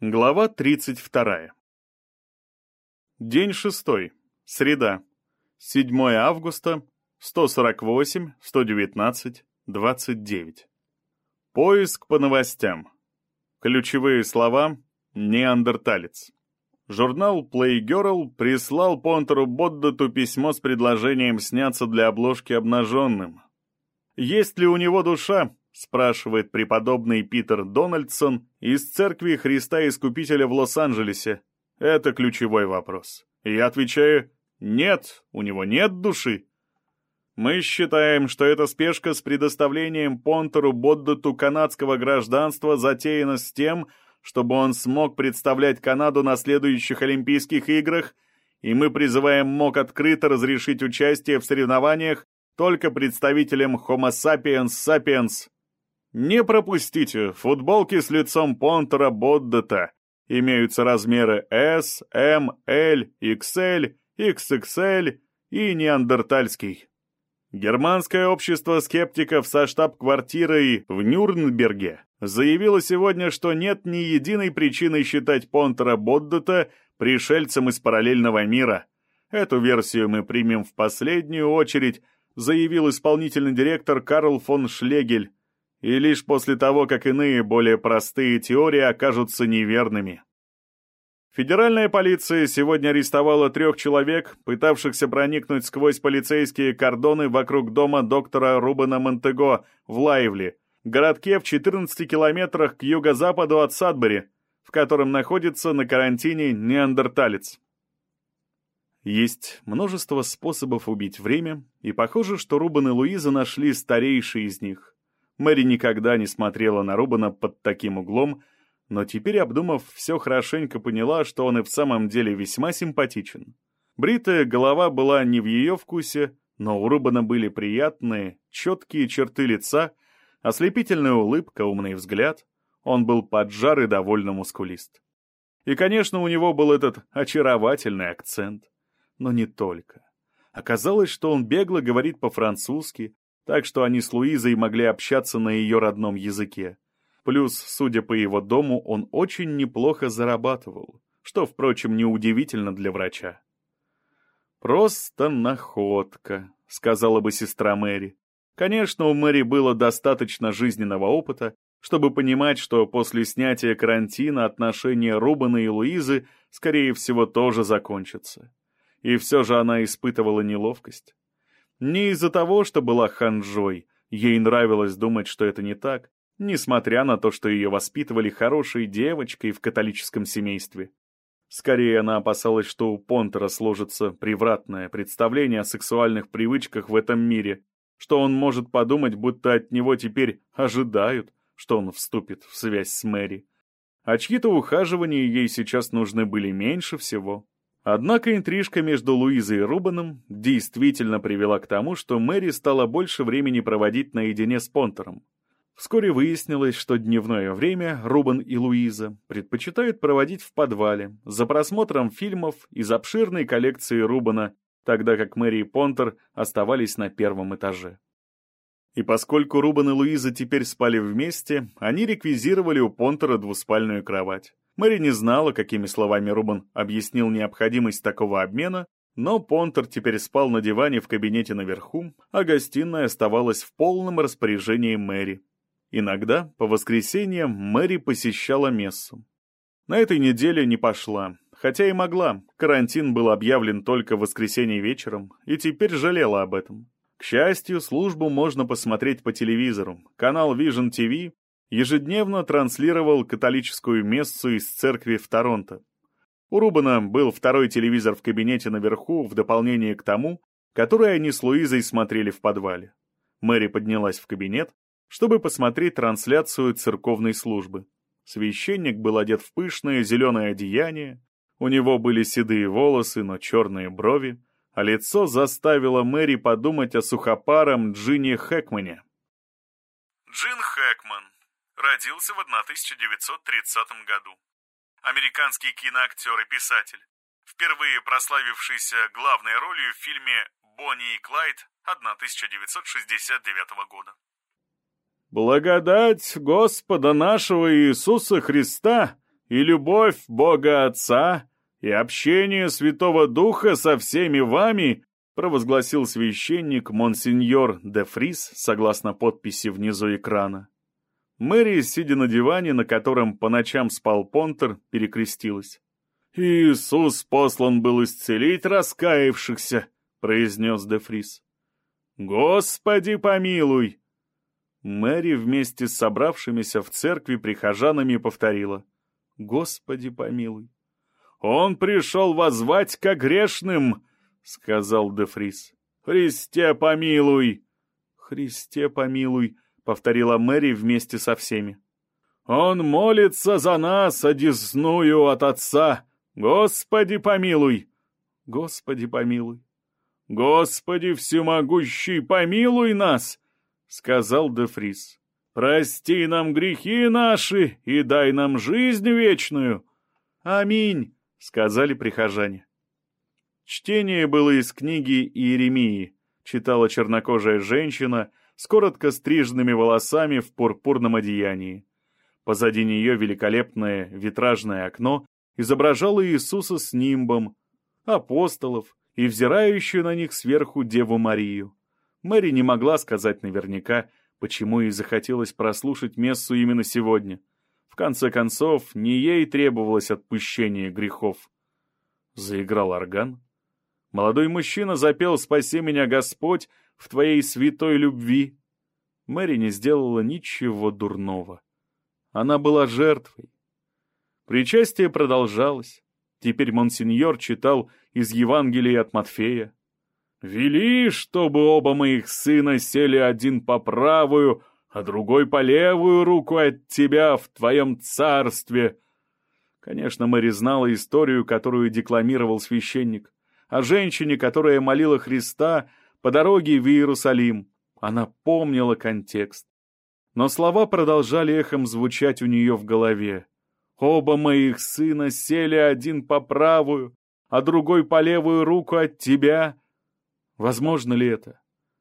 Глава 32. День шестой. Среда. 7 августа. 148, 119, 29. Поиск по новостям. Ключевые слова «Неандерталец». Журнал Playgirl прислал Понтеру Боддату письмо с предложением сняться для обложки обнаженным. Есть ли у него душа? Спрашивает преподобный Питер Дональдсон из Церкви Христа Искупителя в Лос-Анджелесе. Это ключевой вопрос. И я отвечаю, нет, у него нет души. Мы считаем, что эта спешка с предоставлением Понтеру Боддату канадского гражданства затеяна с тем, чтобы он смог представлять Канаду на следующих Олимпийских играх, и мы призываем МОК открыто разрешить участие в соревнованиях только представителям Homo sapiens sapiens. Не пропустите, футболки с лицом Понтера Боддета имеются размеры S, M, L, XL, XXL и неандертальский. Германское общество скептиков со штаб-квартирой в Нюрнберге заявило сегодня, что нет ни единой причины считать Понтера Боддета пришельцем из параллельного мира. Эту версию мы примем в последнюю очередь, заявил исполнительный директор Карл фон Шлегель, и лишь после того, как иные, более простые теории окажутся неверными. Федеральная полиция сегодня арестовала трех человек, пытавшихся проникнуть сквозь полицейские кордоны вокруг дома доктора Рубена Монтего в Лайвли, городке в 14 километрах к юго-западу от Садбери, в котором находится на карантине неандерталец. Есть множество способов убить время, и похоже, что Рубен и Луиза нашли старейший из них. Мэри никогда не смотрела на Рубана под таким углом, но теперь, обдумав, все хорошенько поняла, что он и в самом деле весьма симпатичен. Бритая голова была не в ее вкусе, но у Рубана были приятные, четкие черты лица, ослепительная улыбка, умный взгляд. Он был поджар и довольно мускулист. И, конечно, у него был этот очаровательный акцент. Но не только. Оказалось, что он бегло говорит по-французски, так что они с Луизой могли общаться на ее родном языке. Плюс, судя по его дому, он очень неплохо зарабатывал, что, впрочем, неудивительно для врача. «Просто находка», — сказала бы сестра Мэри. Конечно, у Мэри было достаточно жизненного опыта, чтобы понимать, что после снятия карантина отношения Рубана и Луизы, скорее всего, тоже закончатся. И все же она испытывала неловкость. Не из-за того, что была ханжой, ей нравилось думать, что это не так, несмотря на то, что ее воспитывали хорошей девочкой в католическом семействе. Скорее, она опасалась, что у Понтера сложится превратное представление о сексуальных привычках в этом мире, что он может подумать, будто от него теперь ожидают, что он вступит в связь с Мэри. А чьи-то ухаживания ей сейчас нужны были меньше всего. Однако интрижка между Луизой и Рубаном действительно привела к тому, что Мэри стала больше времени проводить наедине с Понтером. Вскоре выяснилось, что дневное время Рубан и Луиза предпочитают проводить в подвале, за просмотром фильмов из обширной коллекции Рубана, тогда как Мэри и Понтер оставались на первом этаже. И поскольку Рубан и Луиза теперь спали вместе, они реквизировали у Понтера двуспальную кровать. Мэри не знала, какими словами Рубан объяснил необходимость такого обмена, но Понтер теперь спал на диване в кабинете наверху, а гостиная оставалась в полном распоряжении Мэри. Иногда, по воскресеньям, Мэри посещала мессу. На этой неделе не пошла, хотя и могла. Карантин был объявлен только в воскресенье вечером, и теперь жалела об этом. К счастью, службу можно посмотреть по телевизору. Канал Vision TV ежедневно транслировал католическую мессу из церкви в Торонто. У Рубана был второй телевизор в кабинете наверху в дополнение к тому, который они с Луизой смотрели в подвале. Мэри поднялась в кабинет, чтобы посмотреть трансляцию церковной службы. Священник был одет в пышное зеленое одеяние, у него были седые волосы, но черные брови, а лицо заставило Мэри подумать о сухопаром Джинни Хэкмане. Джин Хэкман родился в 1930 году. Американский киноактер и писатель, впервые прославившийся главной ролью в фильме «Бонни и Клайд» 1969 года. «Благодать Господа нашего Иисуса Христа и любовь Бога Отца, и общение Святого Духа со всеми вами, провозгласил священник Монсеньор де Фрис, согласно подписи внизу экрана. Мэри, сидя на диване, на котором по ночам спал Понтер, перекрестилась. «Иисус послан был исцелить раскаявшихся», — произнес де Фрис. «Господи помилуй!» Мэри вместе с собравшимися в церкви прихожанами повторила. «Господи помилуй!» «Он пришел возвать ко грешным!» — сказал Дефрис. «Христе помилуй!» «Христе помилуй!» — повторила Мэри вместе со всеми. «Он молится за нас, одесную от Отца! Господи помилуй!» «Господи помилуй!» «Господи всемогущий, помилуй нас!» — сказал Дефрис. «Прости нам грехи наши и дай нам жизнь вечную!» «Аминь!» — сказали прихожане. Чтение было из книги Иеремии, читала чернокожая женщина с коротко стриженными волосами в пурпурном одеянии. Позади нее великолепное витражное окно изображало Иисуса с нимбом, апостолов и взирающую на них сверху Деву Марию. Мэри не могла сказать наверняка, почему ей захотелось прослушать мессу именно сегодня. В конце концов, не ей требовалось отпущение грехов. Заиграл орган. Молодой мужчина запел «Спаси меня, Господь, в Твоей святой любви». Мэри не сделала ничего дурного. Она была жертвой. Причастие продолжалось. Теперь монсеньор читал из Евангелия от Матфея. «Вели, чтобы оба моих сына сели один по правую, а другой по левую руку от тебя в твоем царстве». Конечно, Мэри знала историю, которую декламировал священник о женщине, которая молила Христа по дороге в Иерусалим. Она помнила контекст. Но слова продолжали эхом звучать у нее в голове. «Оба моих сына сели один по правую, а другой по левую руку от тебя». Возможно ли это?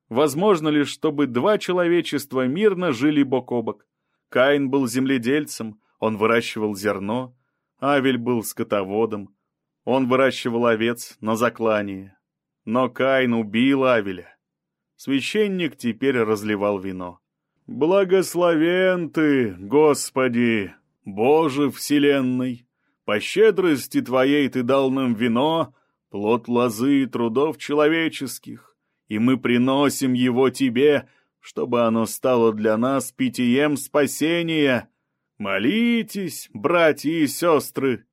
Возможно ли, чтобы два человечества мирно жили бок о бок? Каин был земледельцем, он выращивал зерно, Авель был скотоводом, он выращивал овец на заклание. Но Каин убил Авеля. Священник теперь разливал вино. «Благословен ты, Господи, Боже Вселенной! По щедрости Твоей Ты дал нам вино, плод лозы и трудов человеческих, и мы приносим его Тебе, чтобы оно стало для нас питьем спасения. Молитесь, братья и сестры!»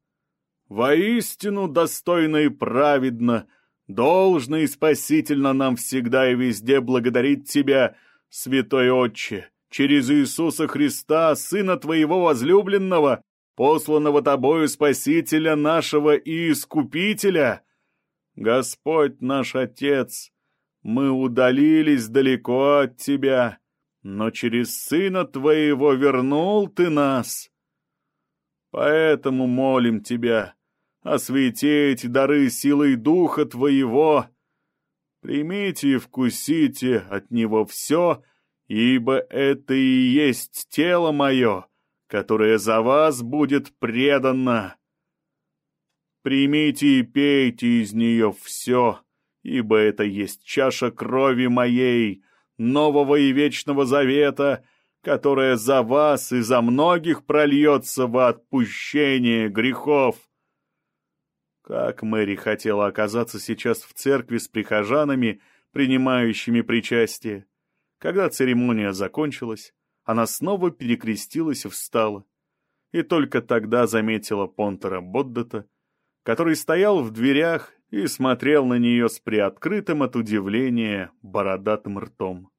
Воистину достойно и праведно, должно и спасительно нам всегда и везде благодарить Тебя, Святой Отче, через Иисуса Христа, Сына Твоего возлюбленного, посланного Тобою Спасителя нашего и Искупителя. Господь наш Отец, мы удалились далеко от Тебя, но через Сына Твоего вернул Ты нас. Поэтому молим Тебя, освети эти дары силой Духа Твоего. Примите и вкусите от Него все, ибо это и есть тело мое, которое за вас будет предано. Примите и пейте из нее все, ибо это есть чаша крови моей, нового и вечного завета, которая за вас и за многих прольется во отпущение грехов. Как Мэри хотела оказаться сейчас в церкви с прихожанами, принимающими причастие. Когда церемония закончилась, она снова перекрестилась и встала. И только тогда заметила Понтера Боддета, который стоял в дверях и смотрел на нее с приоткрытым от удивления бородатым ртом.